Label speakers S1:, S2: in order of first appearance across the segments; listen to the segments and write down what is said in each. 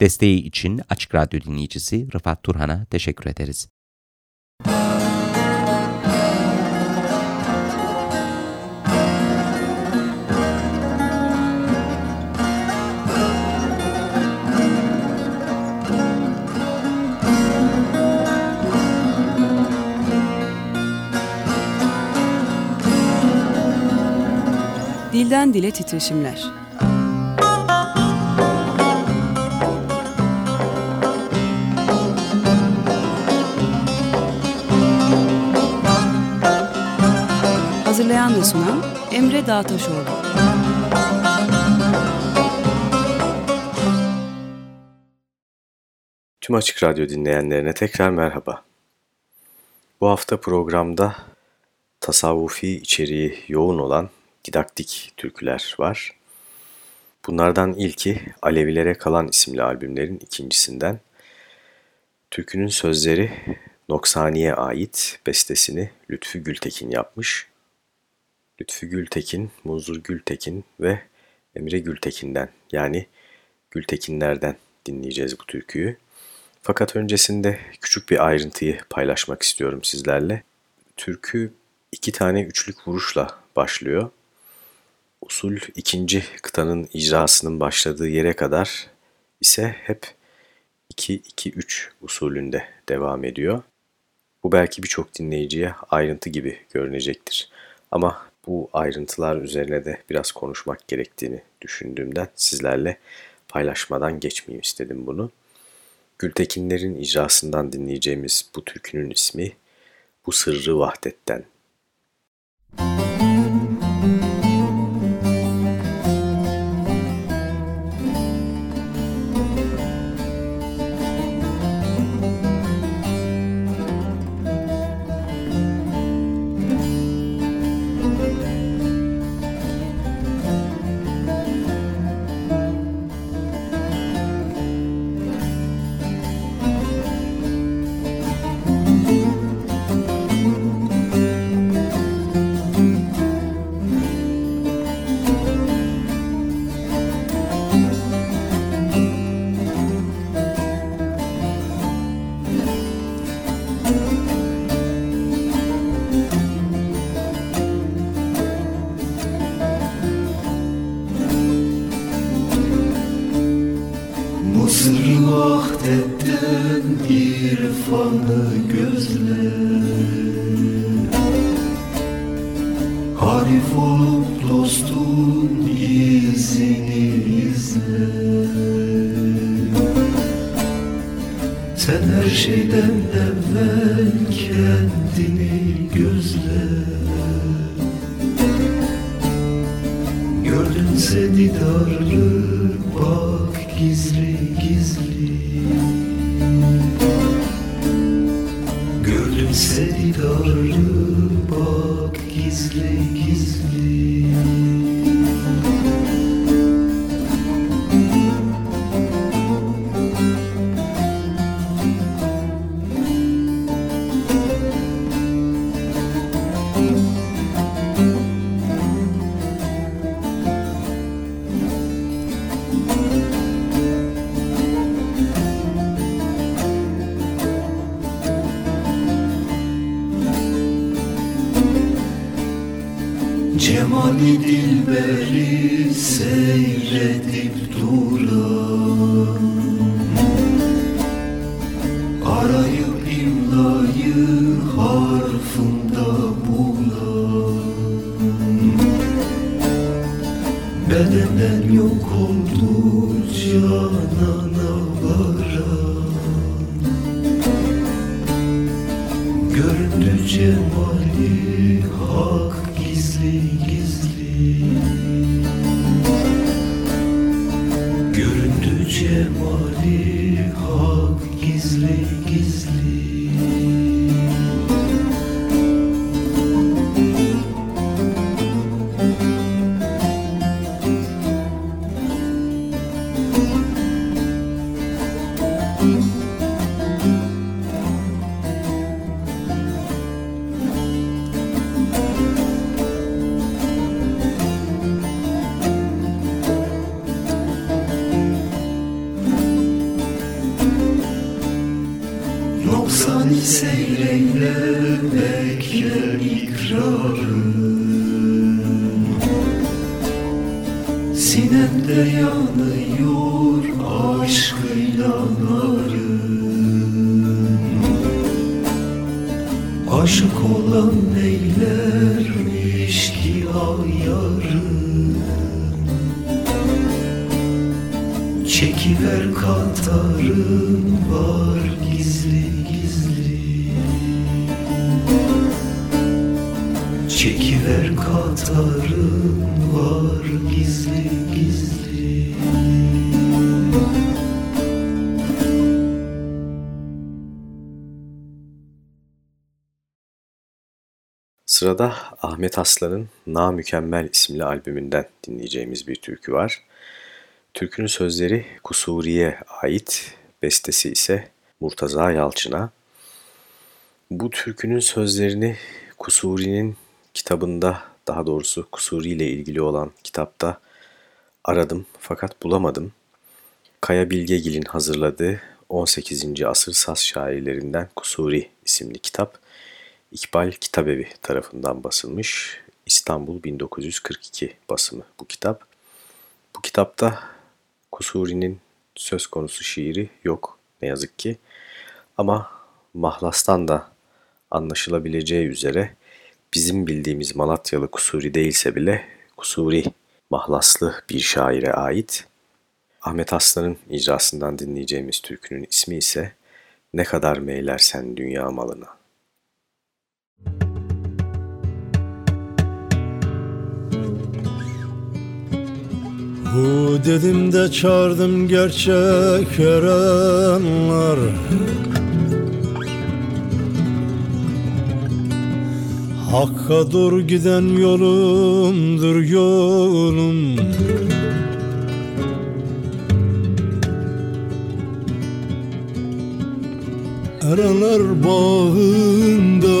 S1: Desteği için Açık Radyo dinleyicisi Rıfat Turhan'a teşekkür ederiz.
S2: Dilden Dile Titreşimler Hazırlayan ve sunan Emre Dağtaşoğlu.
S3: Tüm Açık Radyo dinleyenlerine tekrar merhaba. Bu hafta programda tasavvufi içeriği yoğun olan didaktik türküler var. Bunlardan ilki Alevilere Kalan isimli albümlerin ikincisinden. Türkünün sözleri Noksani'ye ait bestesini Lütfü Gültekin yapmış. Lütfü Gültekin, Munzur Gültekin ve Emre Gültekin'den yani Gültekinlerden dinleyeceğiz bu türküyü. Fakat öncesinde küçük bir ayrıntıyı paylaşmak istiyorum sizlerle. Türkü iki tane üçlük vuruşla başlıyor. Usul ikinci kıtanın icrasının başladığı yere kadar ise hep 2-2-3 usulünde devam ediyor. Bu belki birçok dinleyiciye ayrıntı gibi görünecektir. Ama bu ayrıntılar üzerine de biraz konuşmak gerektiğini düşündüğümden sizlerle paylaşmadan geçmeyeyim istedim bunu. Gültekinlerin icrasından dinleyeceğimiz bu türkünün ismi Bu Sırrı Vahdet'ten.
S4: Cemali dilberi seyredip duran
S3: Sırada Ahmet Aslan'ın Na Mükemmel isimli albümünden dinleyeceğimiz bir türkü var. Türkünün sözleri Kusuri'ye ait, bestesi ise Murtaza Yalçın'a. Bu türkünün sözlerini Kusuri'nin kitabında, daha doğrusu Kusuri ile ilgili olan kitapta aradım fakat bulamadım. Kaya Bilgegil'in hazırladığı 18. asır Saz şairlerinden Kusuri isimli kitap İkbal Kitabevi tarafından basılmış İstanbul 1942 basımı bu kitap. Bu kitapta Kusuri'nin söz konusu şiiri yok ne yazık ki. Ama Mahlas'tan da anlaşılabileceği üzere bizim bildiğimiz Malatyalı Kusuri değilse bile Kusuri Mahlaslı bir şaire ait. Ahmet Aslan'ın icrasından dinleyeceğimiz türkünün ismi ise Ne kadar meylersen dünya malına.
S5: Bu dedim de çağırdım gerçek erenler. Hakka doğru giden yolumdur yolum. Erenler bağında,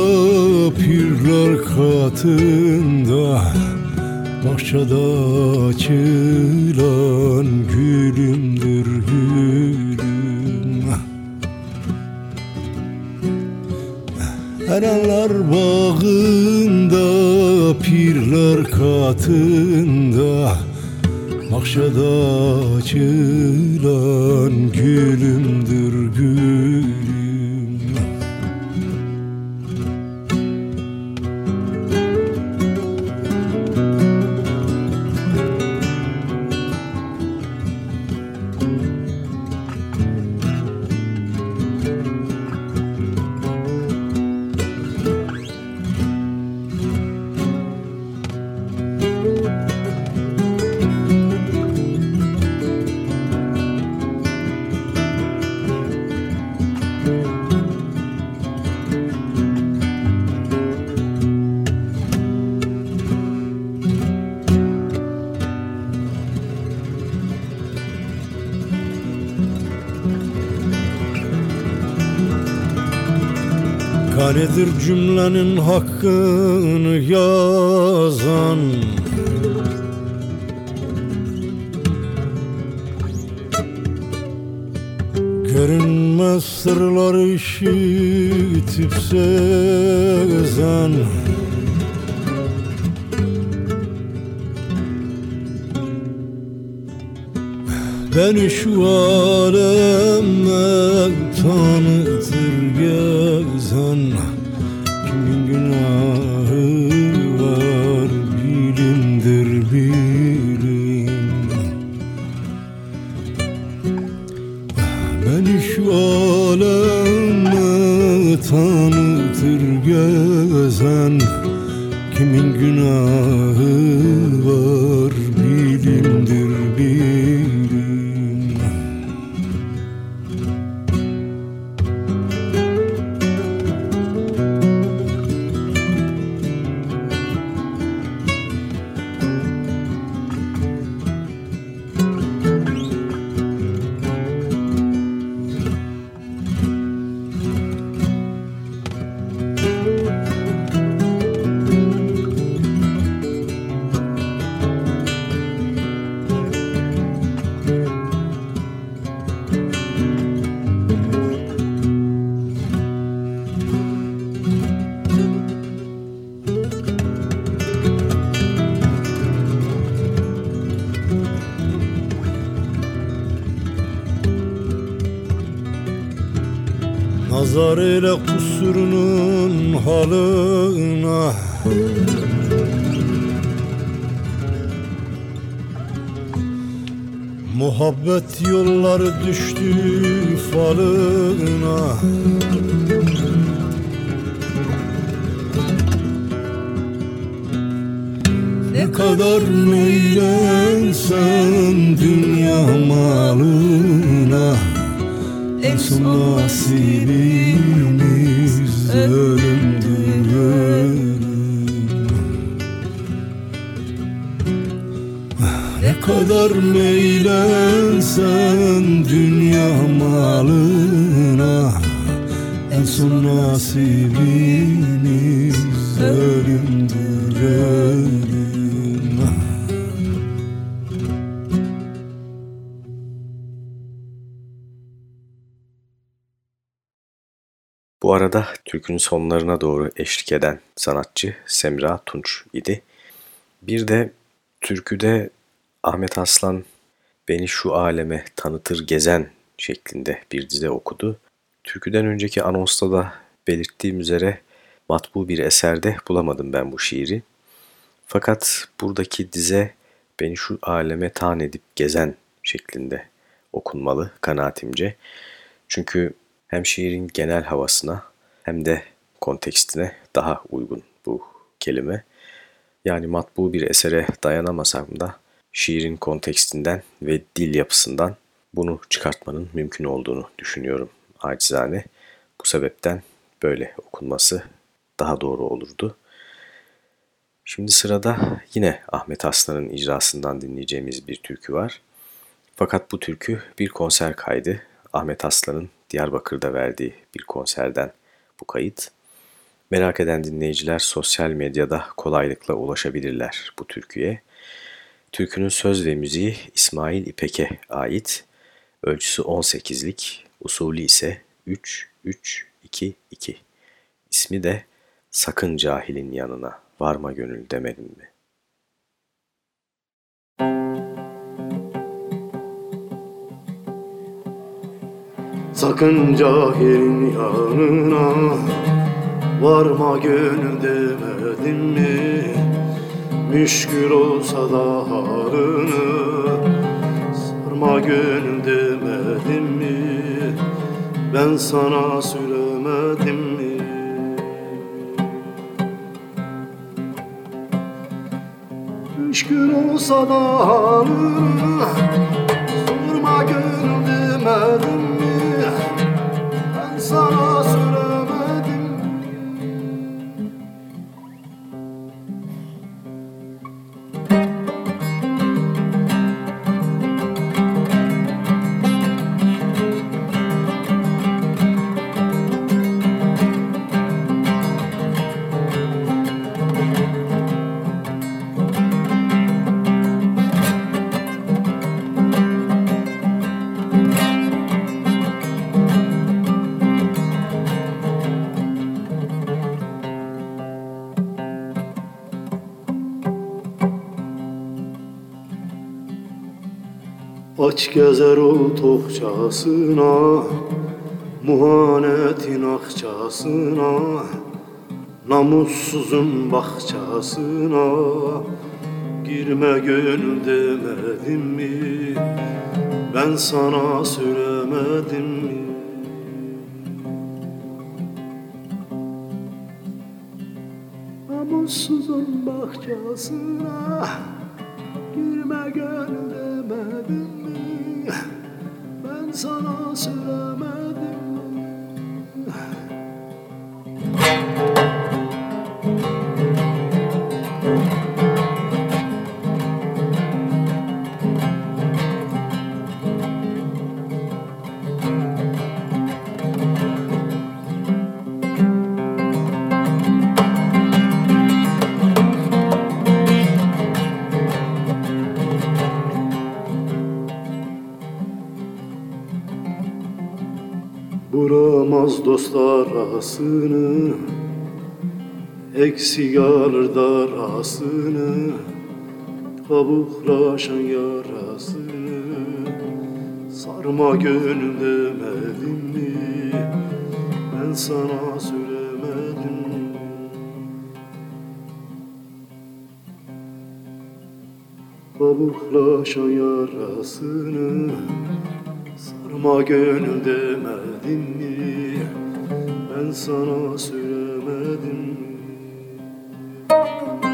S5: pirler katında Bahçede açılan gülümdür gülüm. Erenler bağında, pirler katında. Bahçede açılan gülümdür gülüm Cümlenin hakkını yazan Görünmez sırlar işitip sezen Beni şu alemde tanıtır gezen Muhabbet Son nasibimiz ölümdür ölüm
S3: Bu arada türkünün sonlarına doğru eşlik eden sanatçı Semra Tunç idi. Bir de türküde Ahmet Aslan beni şu aleme tanıtır gezen şeklinde bir dize okudu. Türküden önceki anonsta da belirttiğim üzere matbu bir eserde bulamadım ben bu şiiri. Fakat buradaki dize beni şu aleme tan edip gezen şeklinde okunmalı kanaatimce. Çünkü hem şiirin genel havasına hem de kontekstine daha uygun bu kelime. Yani matbu bir esere dayanamasam da şiirin kontekstinden ve dil yapısından bunu çıkartmanın mümkün olduğunu düşünüyorum acizane. Bu sebepten böyle okunması daha doğru olurdu. Şimdi sırada yine Ahmet Aslan'ın icrasından dinleyeceğimiz bir türkü var. Fakat bu türkü bir konser kaydı. Ahmet Aslan'ın Diyarbakır'da verdiği bir konserden bu kayıt. Merak eden dinleyiciler sosyal medyada kolaylıkla ulaşabilirler bu türküye. Türkünün söz ve müziği İsmail İpek'e ait. Ölçüsü 18'lik, usulü ise 3-3-2-2. İsmi de Sakın Cahilin Yanına Varma Gönül Demedin mi?
S6: Sakın cahilin yanına Varma gönül demedim mi Müşkül olsa da harını Sarma gönül demedim mi Ben sana söylemedim mi? Müşkül olsa da harını Aç gezer ol tokçasına Muhanetin akçasına Namussuzun bahçasına. Girme gönül demedim mi? Ben sana söylemedim mi? Namussuzun bahçasına Girme gönül demedim mi sana söylemedim Vuramaz dostlar arasını Eksik alır darasını Kabuklaşan yarasını. Sarma gönül demedim mi? Ben sana söylemedim. Kabuklaşan yarasını Sarma gönül demedim mi Sana söylemedim mi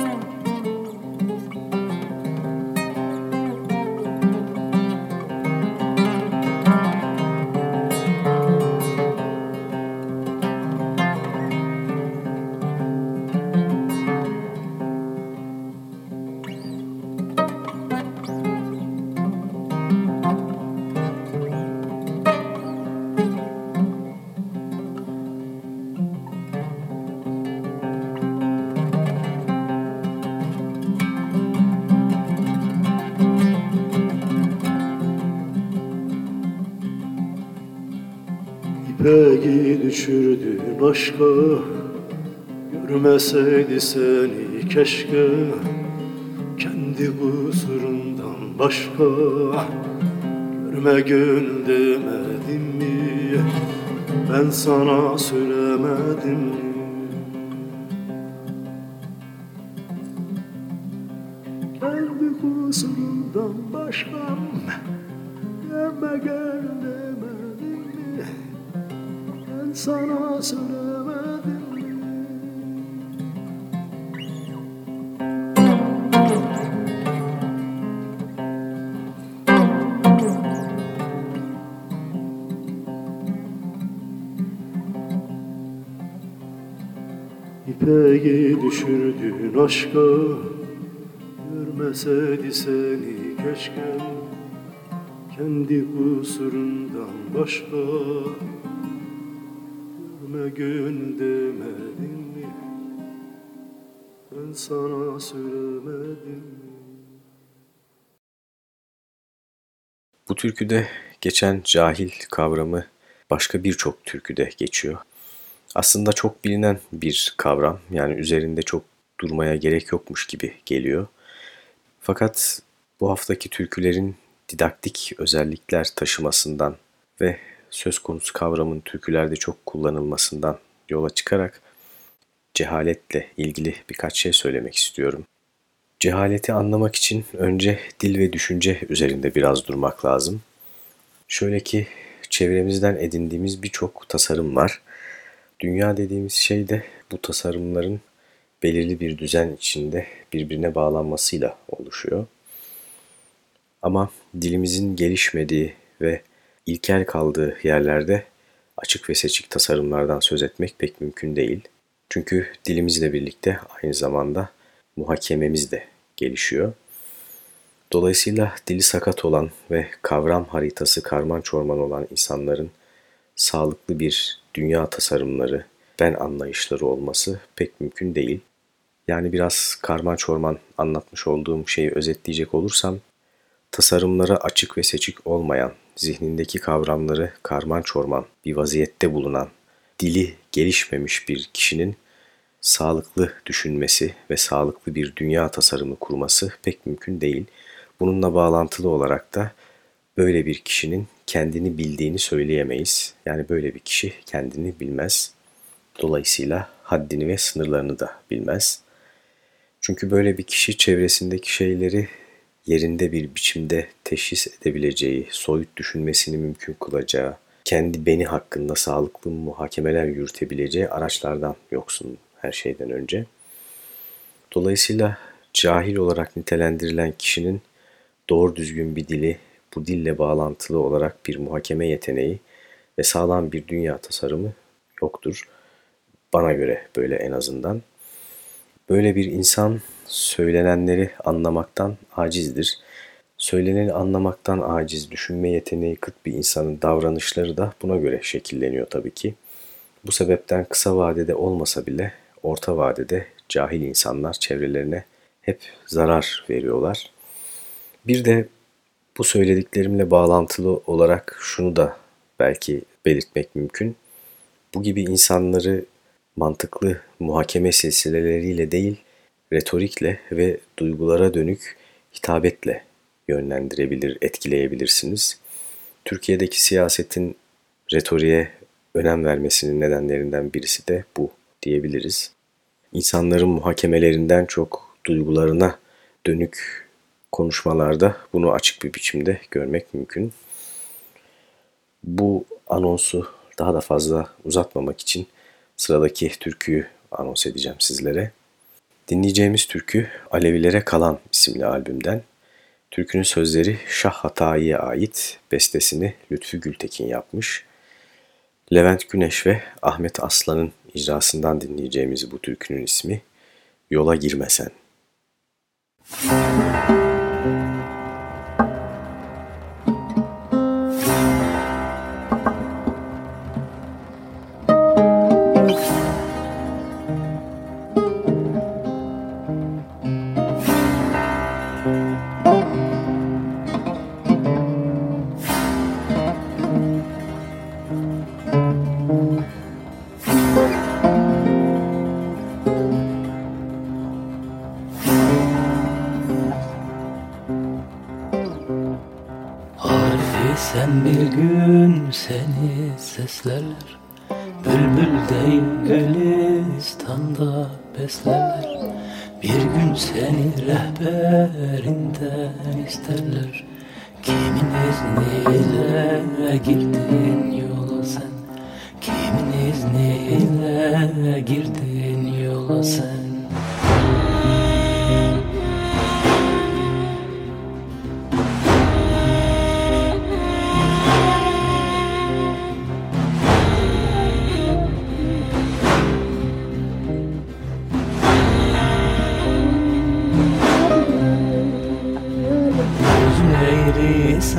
S6: düşürdün aşka Görmeseydi seni keşke Kendi kusurundan başka Görme gönül demedim mi? Ben sana söylemedim mi? Kendi kusurundan başka Görme gönül sana söylemedim? İpeği düşürdün aşka Görmeseydi seni keşke Kendi kusurundan başka Gönül demedin mi? Ben sana söylemedim mi?
S3: Bu türküde geçen cahil kavramı başka birçok türküde geçiyor. Aslında çok bilinen bir kavram yani üzerinde çok durmaya gerek yokmuş gibi geliyor. Fakat bu haftaki türkülerin didaktik özellikler taşımasından ve söz konusu kavramın türkülerde çok kullanılmasından yola çıkarak cehaletle ilgili birkaç şey söylemek istiyorum. Cehaleti anlamak için önce dil ve düşünce üzerinde biraz durmak lazım. Şöyle ki çevremizden edindiğimiz birçok tasarım var. Dünya dediğimiz şey de bu tasarımların belirli bir düzen içinde birbirine bağlanmasıyla oluşuyor. Ama dilimizin gelişmediği ve ilkel kaldığı yerlerde açık ve seçik tasarımlardan söz etmek pek mümkün değil. Çünkü dilimizle birlikte aynı zamanda muhakememiz de gelişiyor. Dolayısıyla dili sakat olan ve kavram haritası karman çorman olan insanların sağlıklı bir dünya tasarımları, ben anlayışları olması pek mümkün değil. Yani biraz karman çorman anlatmış olduğum şeyi özetleyecek olursam, tasarımlara açık ve seçik olmayan, zihnindeki kavramları karman çorman bir vaziyette bulunan, dili gelişmemiş bir kişinin sağlıklı düşünmesi ve sağlıklı bir dünya tasarımı kurması pek mümkün değil. Bununla bağlantılı olarak da böyle bir kişinin kendini bildiğini söyleyemeyiz. Yani böyle bir kişi kendini bilmez. Dolayısıyla haddini ve sınırlarını da bilmez. Çünkü böyle bir kişi çevresindeki şeyleri yerinde bir biçimde teşhis edebileceği, soyut düşünmesini mümkün kılacağı, kendi beni hakkında sağlıklı muhakemeler yürütebileceği araçlardan yoksun her şeyden önce. Dolayısıyla cahil olarak nitelendirilen kişinin doğru düzgün bir dili, bu dille bağlantılı olarak bir muhakeme yeteneği ve sağlam bir dünya tasarımı yoktur. Bana göre böyle en azından. Böyle bir insan söylenenleri anlamaktan acizdir. Söyleneni anlamaktan aciz, düşünme yeteneği kıt bir insanın davranışları da buna göre şekilleniyor tabii ki. Bu sebepten kısa vadede olmasa bile orta vadede cahil insanlar çevrelerine hep zarar veriyorlar. Bir de bu söylediklerimle bağlantılı olarak şunu da belki belirtmek mümkün. Bu gibi insanları mantıklı muhakeme silsileleriyle değil, retorikle ve duygulara dönük hitabetle yönlendirebilir, etkileyebilirsiniz. Türkiye'deki siyasetin retoriğe önem vermesinin nedenlerinden birisi de bu diyebiliriz. İnsanların muhakemelerinden çok duygularına dönük konuşmalarda bunu açık bir biçimde görmek mümkün. Bu anonsu daha da fazla uzatmamak için sıradaki türküyü anons edeceğim sizlere. Dinleyeceğimiz türkü Alevilere Kalan isimli albümden. Türkünün sözleri Şah Hatayi'ye ait, bestesini Lütfü Gültekin yapmış. Levent Güneş ve Ahmet Aslan'ın icrasından dinleyeceğimiz bu türkünün ismi Yola Girmesen. Müzik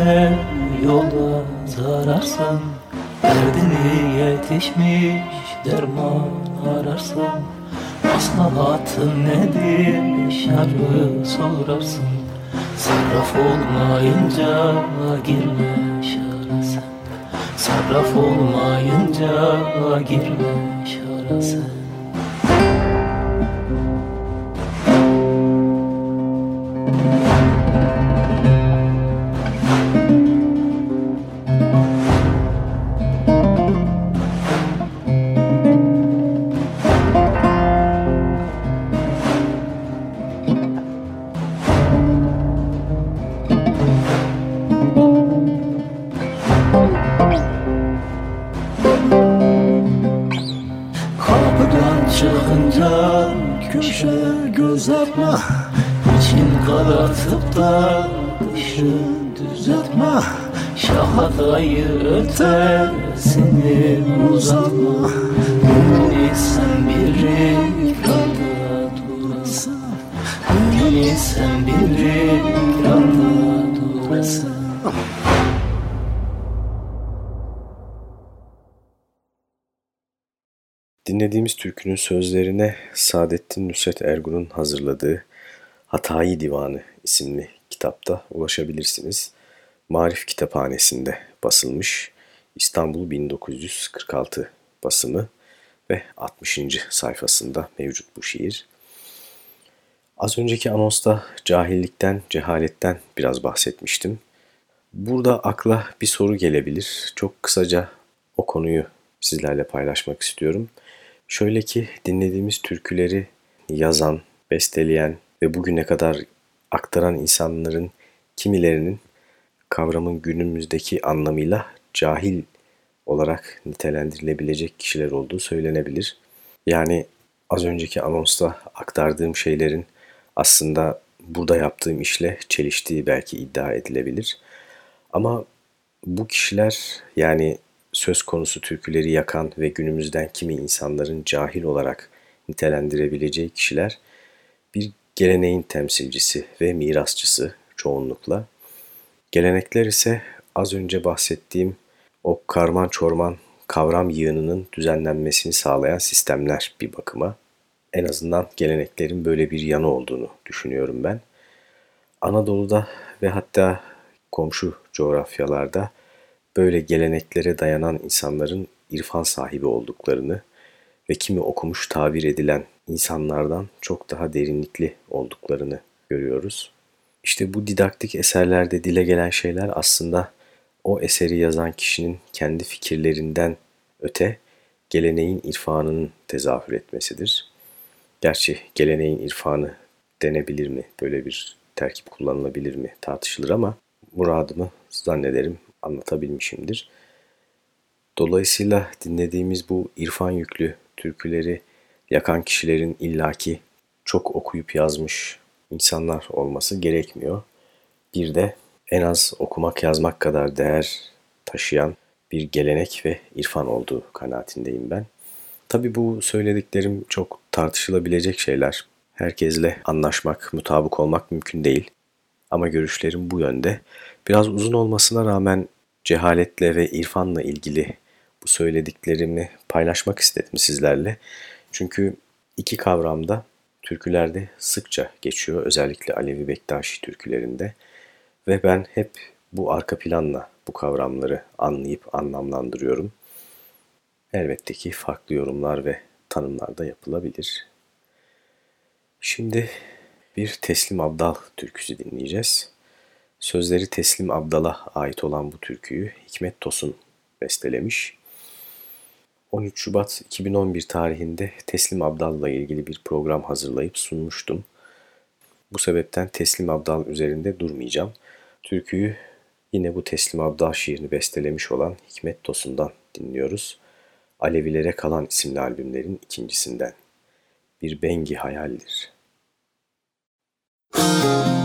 S7: sen yolda zararsan Derdini yetişmiş derman ararsan Maslahatın nedir? Şarı sorarsın. Sarraf olmayınca girme şara sen. Sarraf olmayınca girme şara
S3: türkünün sözlerine Saadettin Nusret Ergun'un hazırladığı Hatayi Divanı isimli kitapta ulaşabilirsiniz. Marif Kitaphanesi'nde basılmış İstanbul 1946 basımı ve 60. sayfasında mevcut bu şiir. Az önceki anonsta cahillikten, cehaletten biraz bahsetmiştim. Burada akla bir soru gelebilir. Çok kısaca o konuyu sizlerle paylaşmak istiyorum. Şöyle ki dinlediğimiz türküleri yazan, besteleyen ve bugüne kadar aktaran insanların kimilerinin kavramın günümüzdeki anlamıyla cahil olarak nitelendirilebilecek kişiler olduğu söylenebilir. Yani az önceki anonsta aktardığım şeylerin aslında burada yaptığım işle çeliştiği belki iddia edilebilir. Ama bu kişiler yani söz konusu türküleri yakan ve günümüzden kimi insanların cahil olarak nitelendirebileceği kişiler bir geleneğin temsilcisi ve mirasçısı çoğunlukla. Gelenekler ise az önce bahsettiğim o karman çorman kavram yığınının düzenlenmesini sağlayan sistemler bir bakıma. En azından geleneklerin böyle bir yanı olduğunu düşünüyorum ben. Anadolu'da ve hatta komşu coğrafyalarda böyle geleneklere dayanan insanların irfan sahibi olduklarını ve kimi okumuş tabir edilen insanlardan çok daha derinlikli olduklarını görüyoruz. İşte bu didaktik eserlerde dile gelen şeyler aslında o eseri yazan kişinin kendi fikirlerinden öte geleneğin irfanının tezahür etmesidir. Gerçi geleneğin irfanı denebilir mi, böyle bir terkip kullanılabilir mi tartışılır ama muradımı zannederim anlatabilmişimdir. Dolayısıyla dinlediğimiz bu irfan yüklü türküleri yakan kişilerin illaki çok okuyup yazmış insanlar olması gerekmiyor. Bir de en az okumak yazmak kadar değer taşıyan bir gelenek ve irfan olduğu kanaatindeyim ben. Tabi bu söylediklerim çok tartışılabilecek şeyler. Herkesle anlaşmak, mutabık olmak mümkün değil. Ama görüşlerim bu yönde. Biraz uzun olmasına rağmen cehaletle ve irfanla ilgili bu söylediklerimi paylaşmak istedim sizlerle. Çünkü iki kavramda türkülerde sıkça geçiyor. Özellikle Alevi Bektaşi türkülerinde. Ve ben hep bu arka planla bu kavramları anlayıp anlamlandırıyorum. Elbette ki farklı yorumlar ve tanımlar da yapılabilir. Şimdi bir Teslim Abdal türküsü dinleyeceğiz. Sözleri Teslim Abdal'a ait olan bu türküyü Hikmet Tosun bestelemiş. 13 Şubat 2011 tarihinde Teslim Abdal'la ilgili bir program hazırlayıp sunmuştum. Bu sebepten Teslim Abdal üzerinde durmayacağım. Türküyü yine bu Teslim Abdal şiirini bestelemiş olan Hikmet Tosun'dan dinliyoruz. Alevilere Kalan isimli albümlerin ikincisinden. Bir bengi hayaldir. Müzik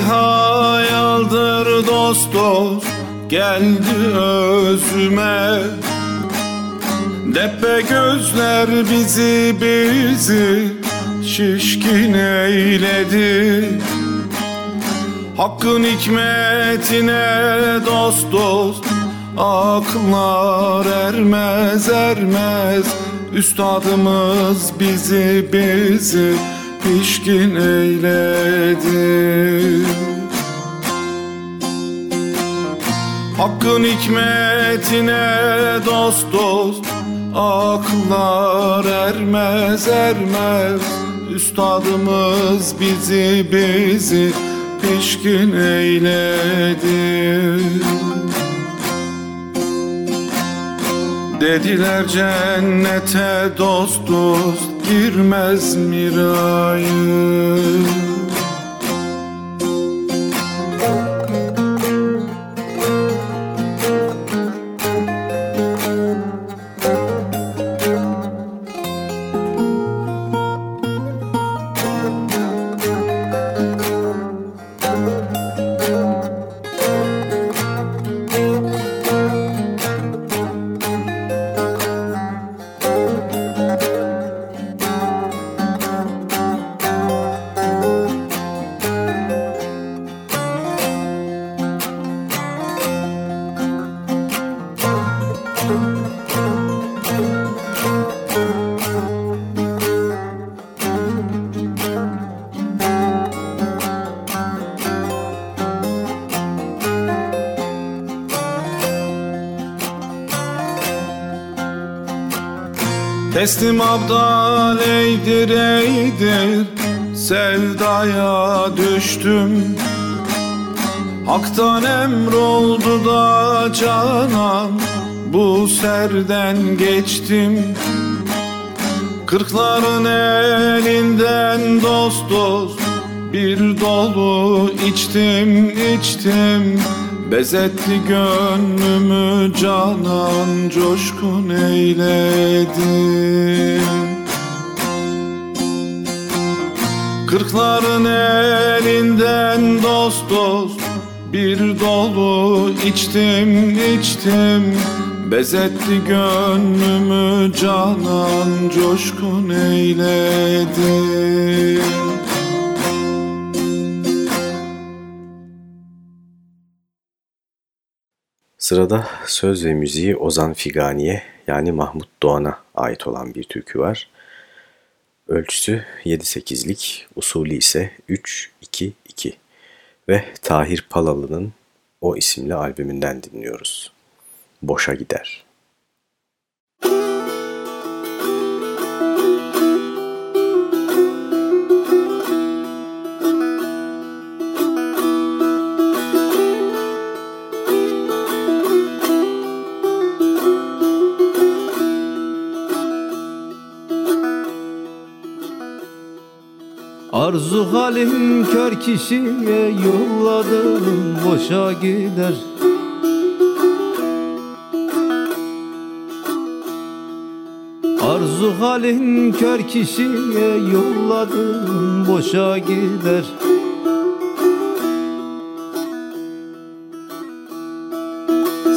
S8: Hayaldır dost dost geldi özüme. Depe gözler bizi bizi şişkin eyledi. Hakkın hikmetine dost dost Akıllar ermez ermez. Üstadımız bizi bizi pişkin eyledi Hakkın hikmetine dost dost Akıllar ermez ermez. Üstadımız bizi bizi pişkin eyledi Dediler cennete dost dost girmez mirayı Teslim abdal eydir eydir. Sevdaya düştüm. Hak'tan emroldu da canan Bu serden geçtim. Kırkların elinden dost dost Bir dolu içtim içtim Bezetti gönlümü canan coşkun eyledin. Kırkların elinden dost dost Bir dolu içtim içtim. Bezetti gönlümü canan coşkun eyledin
S3: Sırada söz ve müziği Ozan Figani'ye yani Mahmut Doğan'a ait olan bir türkü var. Ölçüsü 7-8'lik, usulü ise 3-2-2 ve Tahir Palalı'nın o isimli albümünden dinliyoruz. Boşa gider.
S9: Arzu halim kör kişiye yolladım boşa gider. Arzu halin kör kişiye yolladım boşa gider.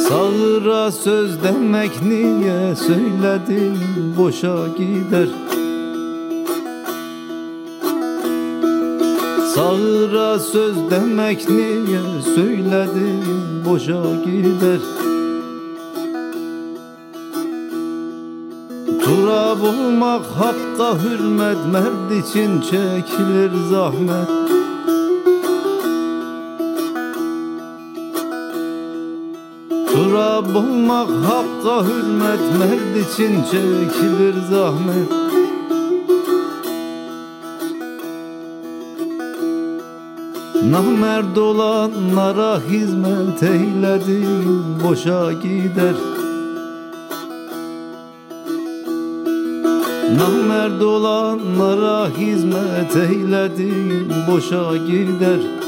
S9: Sağıra söz demek niye söyledim boşa gider Sağıra söz demek niye söyledim boşa gider. Turab olmak hakka hürmet Mert için çekilir zahmet. Turab olmak hakka hürmet Mert için çekilir zahmet Namerd olanlara hizmet eyledim boşa gider. Namerd olanlara hizmet eyledim boşa gider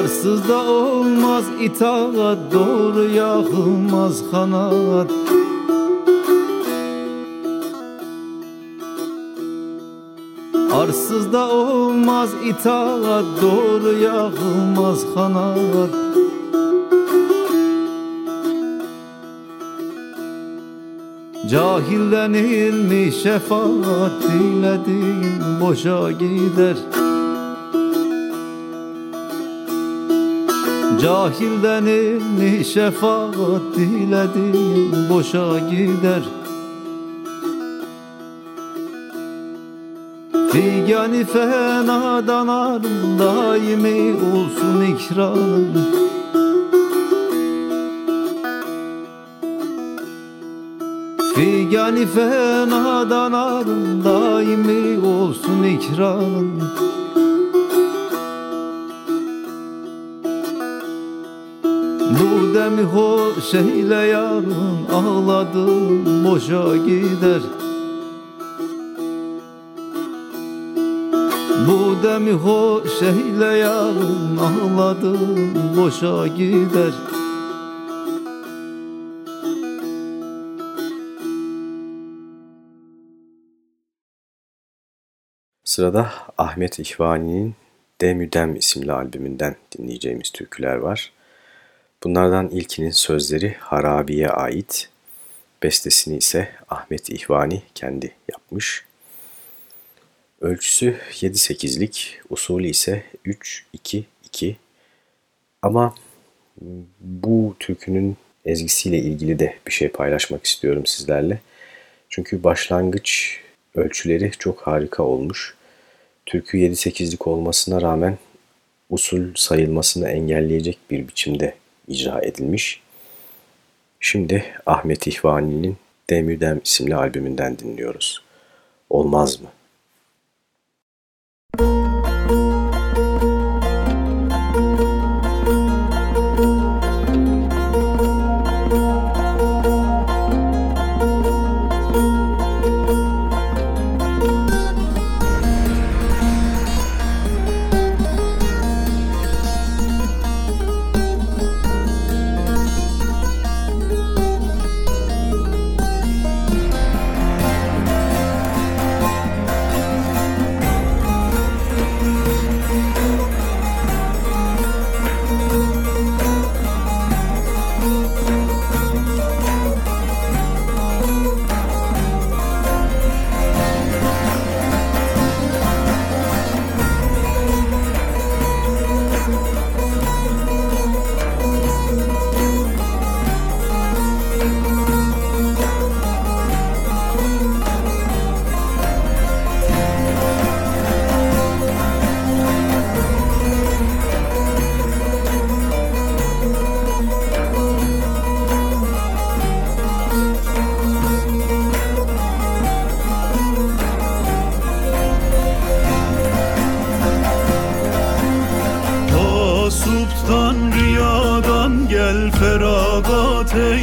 S9: Arsızda olmaz itaat Doğru yakılmaz kanat Arsızda olmaz itaat Doğru yakılmaz kanat Cahilden ilmi şefaat diledim boşa gider Cahilden ilmi şefaat diledim boşa gider. Figani fenadan arım daimi olsun ikramım Figani fenadan arım daimi olsun ikramım Bu demi hoş eyle yarın Ağladım boşa gider Bu demi hoş eyle yarın Ağladım boşa gider
S3: Sırada Ahmet İhvani'nin Demüdem isimli albümünden dinleyeceğimiz türküler var. Bunlardan ilkinin sözleri Harabi'ye ait, bestesini ise Ahmet İhvani kendi yapmış. Ölçüsü 7-8'lik, usulü ise 3-2-2. Ama bu türkünün ezgisiyle ilgili de bir şey paylaşmak istiyorum sizlerle. Çünkü başlangıç ölçüleri çok harika olmuş. Türkü 7-8'lik olmasına rağmen usul sayılmasını engelleyecek bir biçimde icra edilmiş.
S10: Şimdi Ahmet İhvani'nin Demüdem isimli albümünden dinliyoruz. Olmaz mı?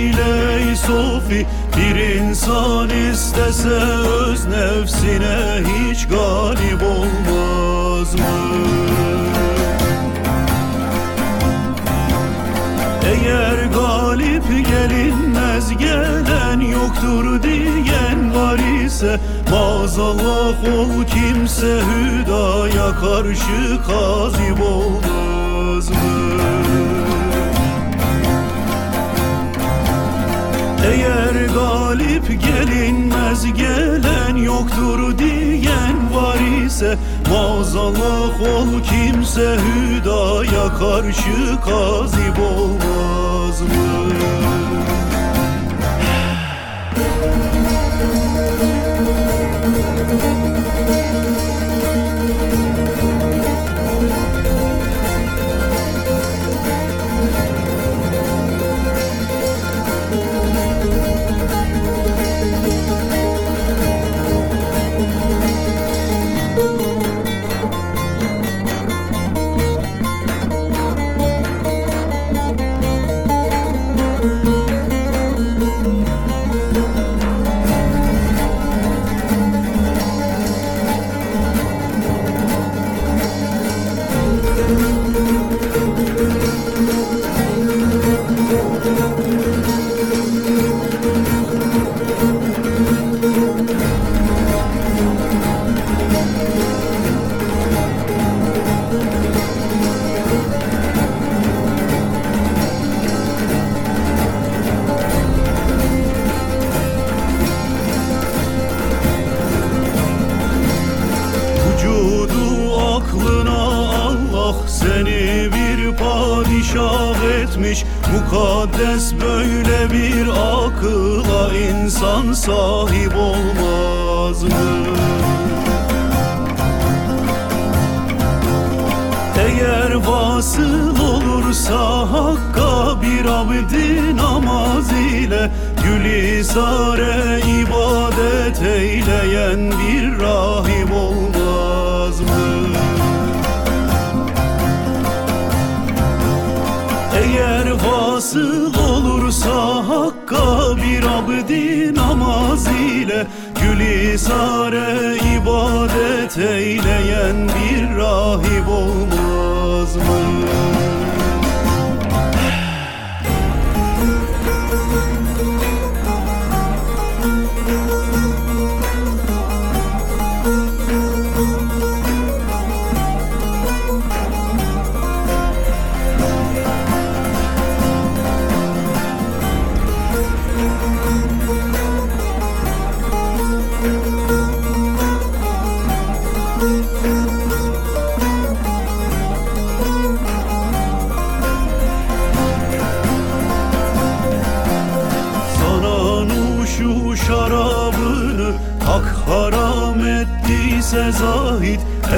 S10: eyle Sofi Bir insan istese öz nefsine hiç galip olmaz mı? Eğer galip gelinmez gelen yoktur diyen var ise Maazallah ol kimse hüdaya karşı kazip olmaz mı? gelinmez gelen yoktur diyen var ise Maazallah ol kimse hüdaya karşı kazip olmaz mı? etmiş Mukaddes böyle bir akıla insan sahip olmaz mı? Eğer vasıl olursa Hakk'a bir abdi namaz ile Gülizare ibadet eyleyen bir rahat Gülizar'e ibadet eyleyen bir rahip olmaz mı?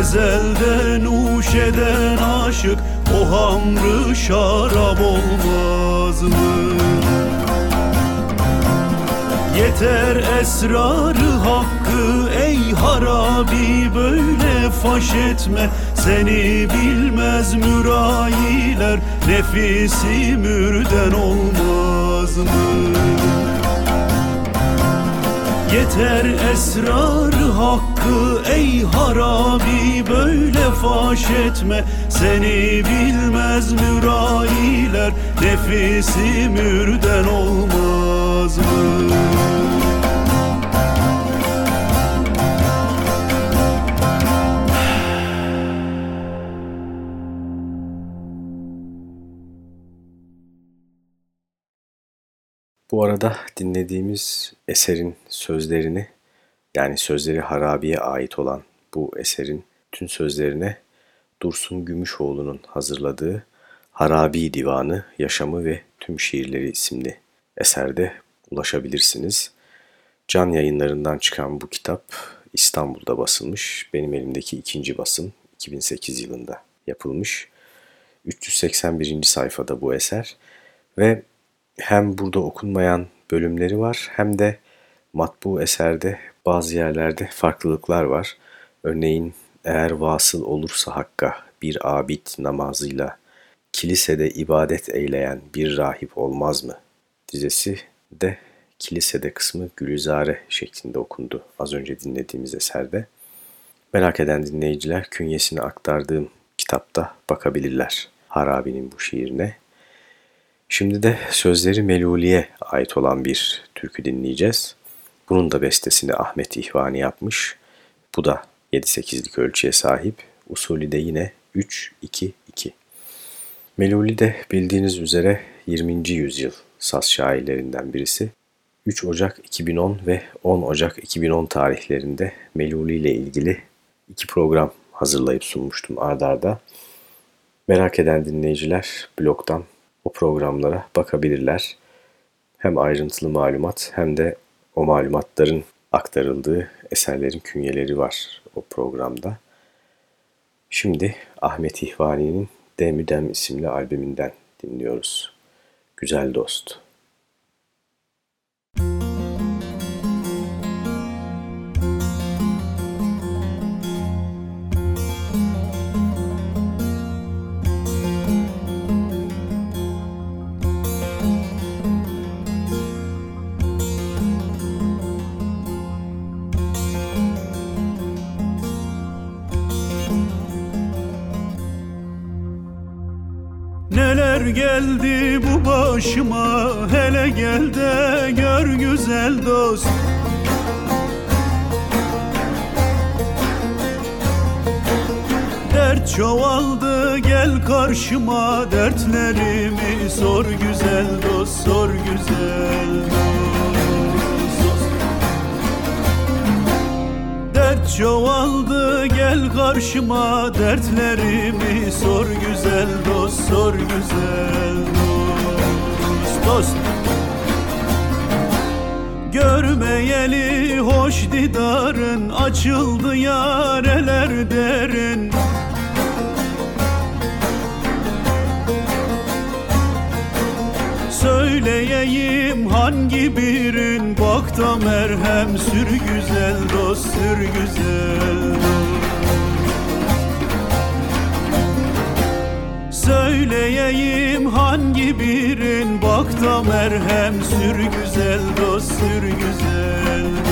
S11: ezelden uş eden aşık O hamrı şarap olmaz mı?
S10: Yeter esrarı hakkı ey harabi böyle faş etme Seni bilmez mürayiler nefisi mürden olmaz mı? Yeter esrarı hakkı ey harabi böyle faş etme Seni bilmez mürayiler nefisi mürden olmaz mı?
S3: Bu arada dinlediğimiz eserin sözlerini yani sözleri Harabi'ye ait olan bu eserin tüm sözlerine Dursun Gümüşoğlu'nun hazırladığı Harabi Divanı Yaşamı ve Tüm Şiirleri isimli eserde ulaşabilirsiniz. Can yayınlarından çıkan bu kitap İstanbul'da basılmış. Benim elimdeki ikinci basım 2008 yılında yapılmış. 381. sayfada bu eser ve hem burada okunmayan bölümleri var hem de matbu eserde bazı yerlerde farklılıklar var. Örneğin eğer vasıl olursa Hakk'a bir abid namazıyla kilisede ibadet eyleyen bir rahip olmaz mı? Dizesi de kilisede kısmı Gülizare şeklinde okundu az önce dinlediğimiz eserde. Merak eden dinleyiciler künyesini aktardığım kitapta bakabilirler Harabi'nin bu şiirine. Şimdi de sözleri Meluli'ye ait olan bir türkü dinleyeceğiz. Bunun da bestesini Ahmet İhvani yapmış. Bu da 7-8'lik ölçüye sahip. Usulü de yine 3-2-2. Meluli de bildiğiniz üzere 20. yüzyıl saz şairlerinden birisi. 3 Ocak 2010 ve 10 Ocak 2010 tarihlerinde Meluli ile ilgili iki program hazırlayıp sunmuştum ardarda. Merak eden dinleyiciler blogdan o programlara bakabilirler. Hem ayrıntılı malumat hem de o malumatların aktarıldığı eserlerin künyeleri var o programda. Şimdi Ahmet İhvani'nin Demüdem isimli albümünden dinliyoruz. Güzel Dost.
S10: Geldi bu başıma hele gel de gör güzel dost. Dert çoğaldı gel karşıma dertlerimi sor güzel dost sor güzel dost çoğaldı. Gel karşıma dertlerimi sor güzel dost sor güzel dost. Dost. Görmeyeli hoş didarın açıldı yareler derin Söyleyeyim hangi birin. Bak da merhem sür güzel dost sür güzel. Söyleyeyim hangi birin. Bak da merhem sür güzel dost sür güzel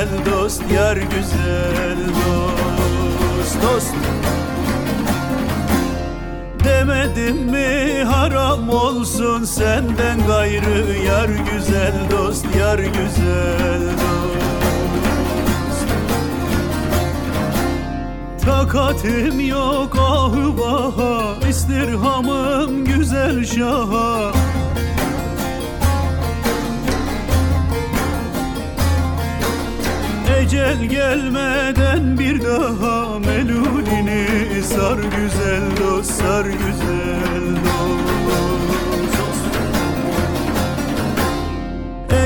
S10: güzel dost Yar güzel dost. Dost.
S5: Demedim mi haram olsun senden gayrı yar güzel dost yar güzel dost. Takatim yok ahı baha istirhamım güzel şaha Ecel gelmeden bir daha melulini sar güzel dost sar güzel dost.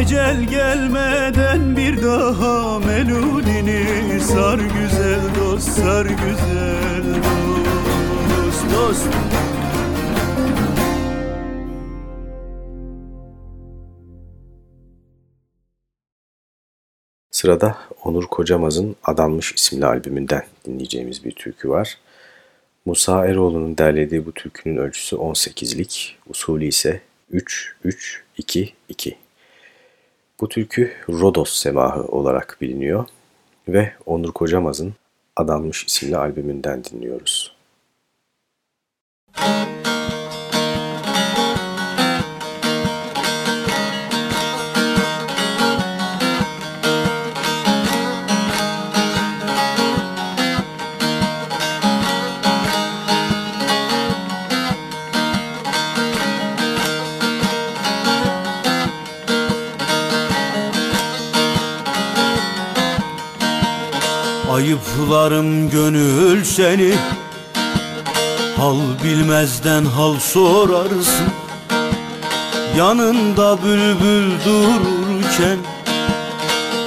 S5: Ecel gelmeden bir daha melulini sar güzel dost sar güzel dost dost
S3: Sırada Onur Kocamaz'ın Adanmış isimli albümünden dinleyeceğimiz bir türkü var. Musa Eroğlu'nun derlediği bu türkünün ölçüsü 18'lik, usulü ise 3-3-2-2. Bu türkü Rodos semahı olarak biliniyor ve Onur Kocamaz'ın Adanmış isimli albümünden dinliyoruz. Müzik
S5: Ayıplarım gönül seni. Hal bilmezden hal sorarsın. Yanında bülbül dururken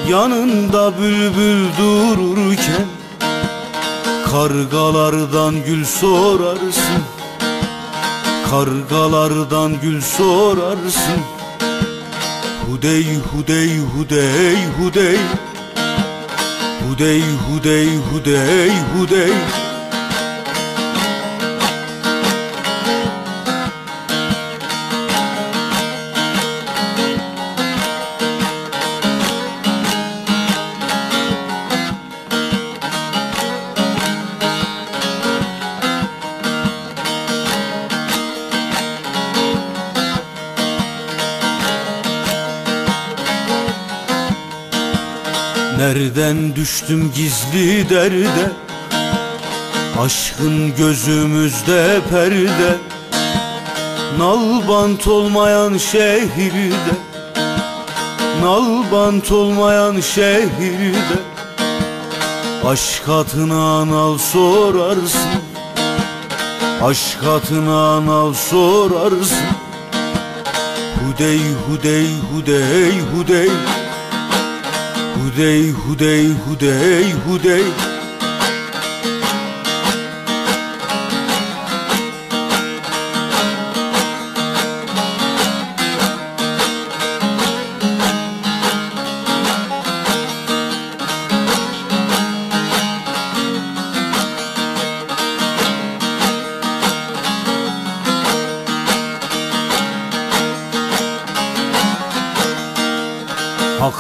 S5: Yanında bülbül dururken Kargalardan gül sorarsın. Kargalardan gül sorarsın. Hudey hudey hudey hudey Hudey hudey hudey hudey Nereden düştüm gizli derde. Aşkın gözümüzde perde. Nalbant olmayan şehirde. Nalbant olmayan şehirde. Aşk adına anal sorarsın. Aşk adına anal sorarsın. Hudey hudey hudey hudey Hudey hudey hudey hudey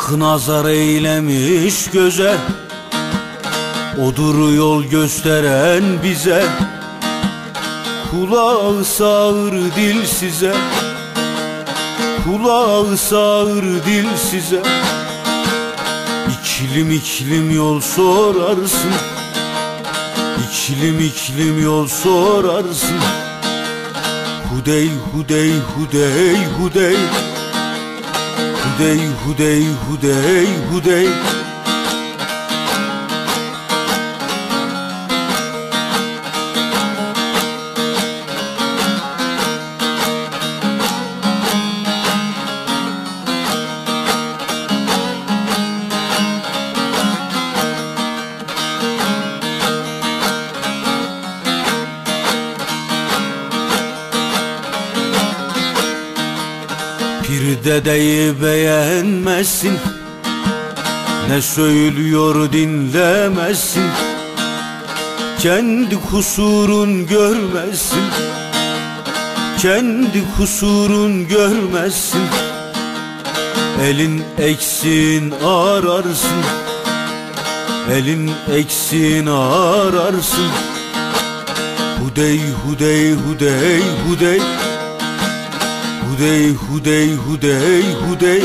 S5: Hak nazar eylemiş göze. Odur yol gösteren bize. Kulağı sağır dil size. Kulağı sağır dil size. İklim iklim yol sorarsın. İklim iklim yol sorarsın. Hudey hudey hudey hudey Hudey hudey hudey hudey dedeyi beğenmezsin. Ne söylüyor dinlemezsin. Kendi kusurun görmezsin. Kendi kusurun görmezsin. Elin eksin ararsın. Elin eksin ararsın. Hudey hudey hudey hudey Hudey hudey hudey hudey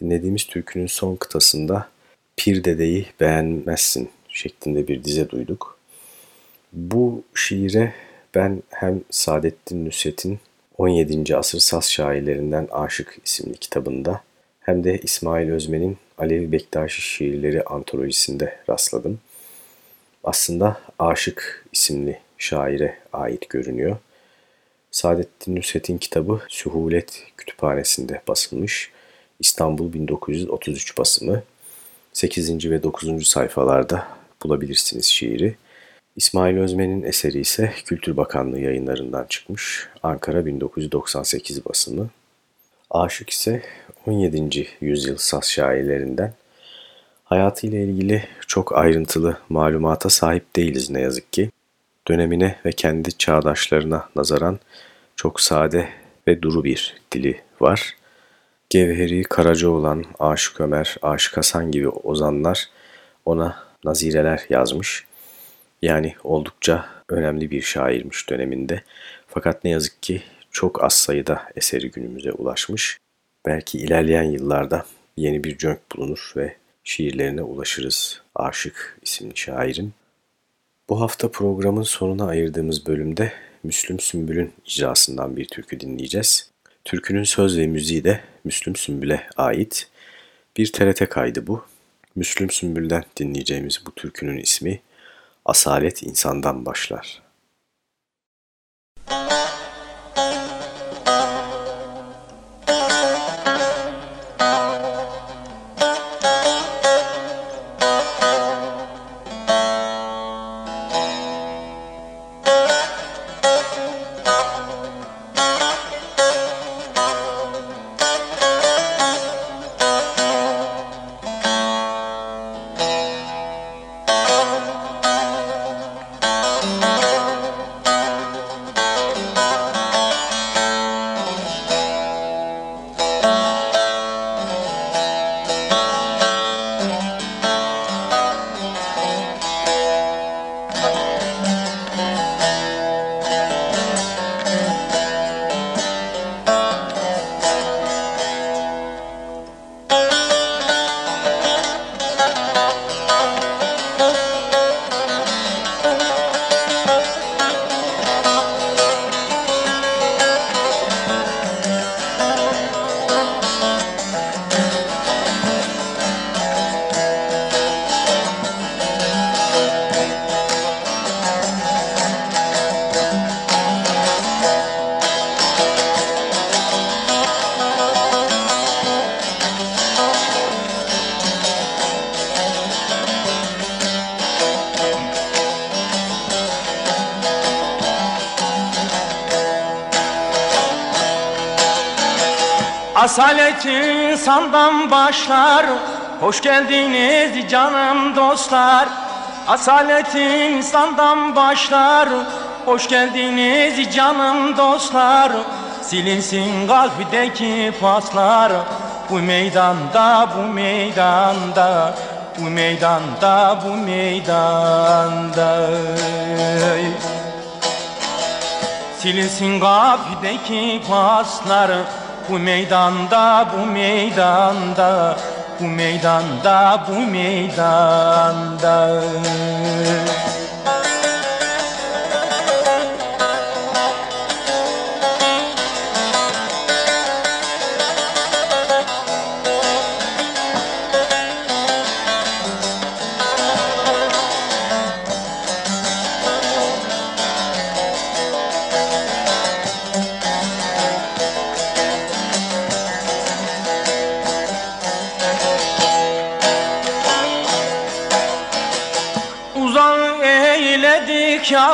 S3: Dinlediğimiz türkünün son kıtasında Pir Dede'yi beğenmezsin şeklinde bir dize duyduk. Bu şiire ben hem Saadettin Nusret'in 17. asır Saz şairlerinden Aşık isimli kitabında hem de İsmail Özmen'in Alevi Bektaşi şiirleri antolojisinde rastladım. Aslında Aşık isimli şaire ait görünüyor. Saadettin Nusret'in kitabı Sühulet Kütüphanesi'nde basılmış. İstanbul 1933 basımı. 8. ve 9. sayfalarda bulabilirsiniz şiiri. İsmail Özmen'in eseri ise Kültür Bakanlığı yayınlarından çıkmış. Ankara 1998 basımı. Aşık ise 17. yüzyıl saz şairlerinden. Hayatıyla ilgili çok ayrıntılı malumata sahip değiliz ne yazık ki. Dönemine ve kendi çağdaşlarına nazaran çok sade ve duru bir dili var. Gevheri Karaca olan Aşık Ömer, Aşık Hasan gibi ozanlar ona nazireler yazmış. Yani oldukça önemli bir şairmiş döneminde. Fakat ne yazık ki çok az sayıda eseri günümüze ulaşmış. Belki ilerleyen yıllarda yeni bir cönk bulunur ve şiirlerine ulaşırız Aşık isimli şairin. Bu hafta programın sonuna ayırdığımız bölümde Müslüm Sümbül'ün icrasından bir türkü dinleyeceğiz. Türkünün söz ve müziği de Müslüm Sümbül'e ait. Bir TRT kaydı bu. Müslüm Sümbül'den dinleyeceğimiz bu türkünün ismi Asalet insandan başlar.
S12: Asalet insandan başlar. Hoş geldiniz canım dostlar. Asalet insandan başlar. Hoş geldiniz canım dostlar. Silinsin kalbideki paslar. Bu meydanda bu meydanda. Bu meydanda bu meydanda. Silinsin kalbideki paslar bu meydanda bu meydanda bu meydanda bu meydanda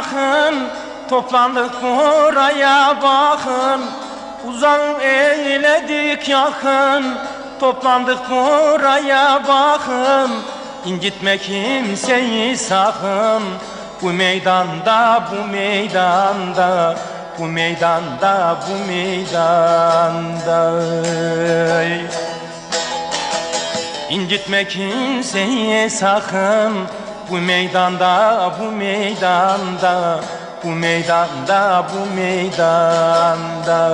S12: yakın Toplandık buraya bakın. Uzan eyledik yakın Toplandık buraya bakın. İncitme kimseyi sakın. Bu meydanda bu meydanda Bu meydanda bu meydanda. İncitme kimseye sakın Bu meydanda bu meydanda Bu meydanda bu meydanda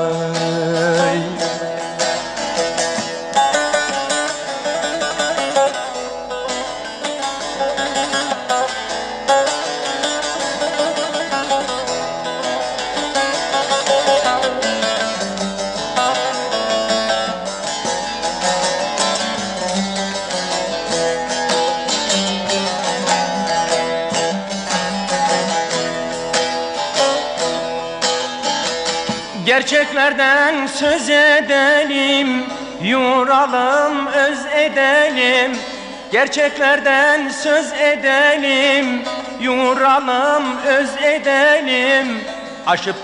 S12: Gerçeklerden söz edelim Yuralım öz edelim. Gerçeklerden söz edelim Yuralım öz edelim. Aşıp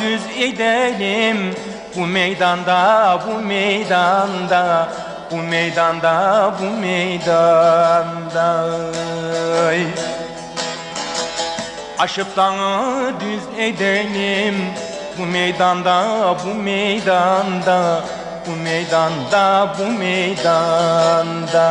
S12: düz edelim Bu meydanda bu meydanda. Bu meydanda bu meydanda. Aşıp düz edelim bu meydanda bu meydanda bu meydanda bu meydanda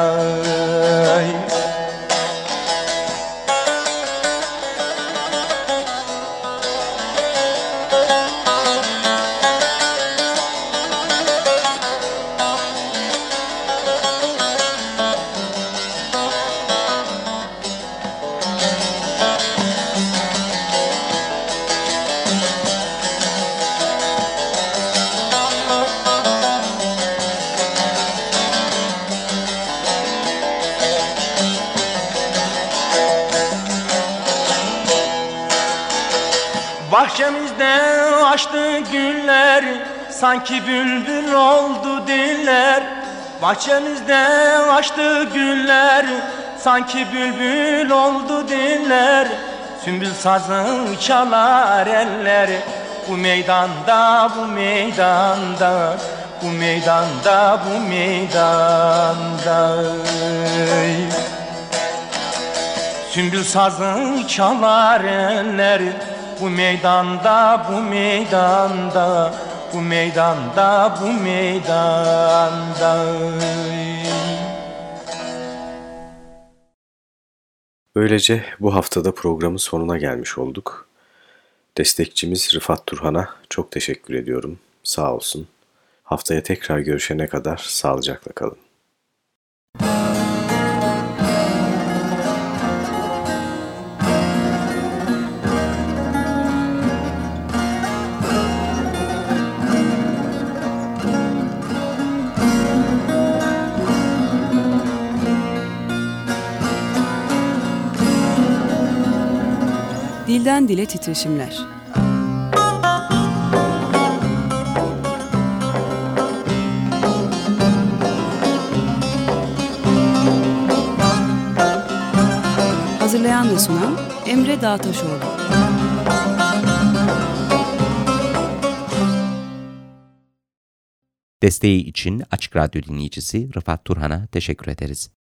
S12: Bahçemizde açtı güller Sanki bülbül oldu diller. Bahçemizde açtı güller Sanki bülbül oldu diller. Sümbül sazı çalar eller Bu meydanda bu meydanda. Bu meydanda bu meydanda. Sümbül sazı çalar eller bu meydanda bu meydanda bu meydanda bu meydanda
S3: Böylece bu haftada programın sonuna gelmiş olduk. Destekçimiz Rıfat Turhan'a çok teşekkür ediyorum. Sağ olsun. Haftaya tekrar görüşene kadar sağlıcakla kalın.
S2: Dilden dile titreşimler. Hazırlayan ve sunan Emre Dağtaşoğlu.
S1: Desteği için Açık Radyo dinleyicisi Rıfat Turhan'a teşekkür ederiz.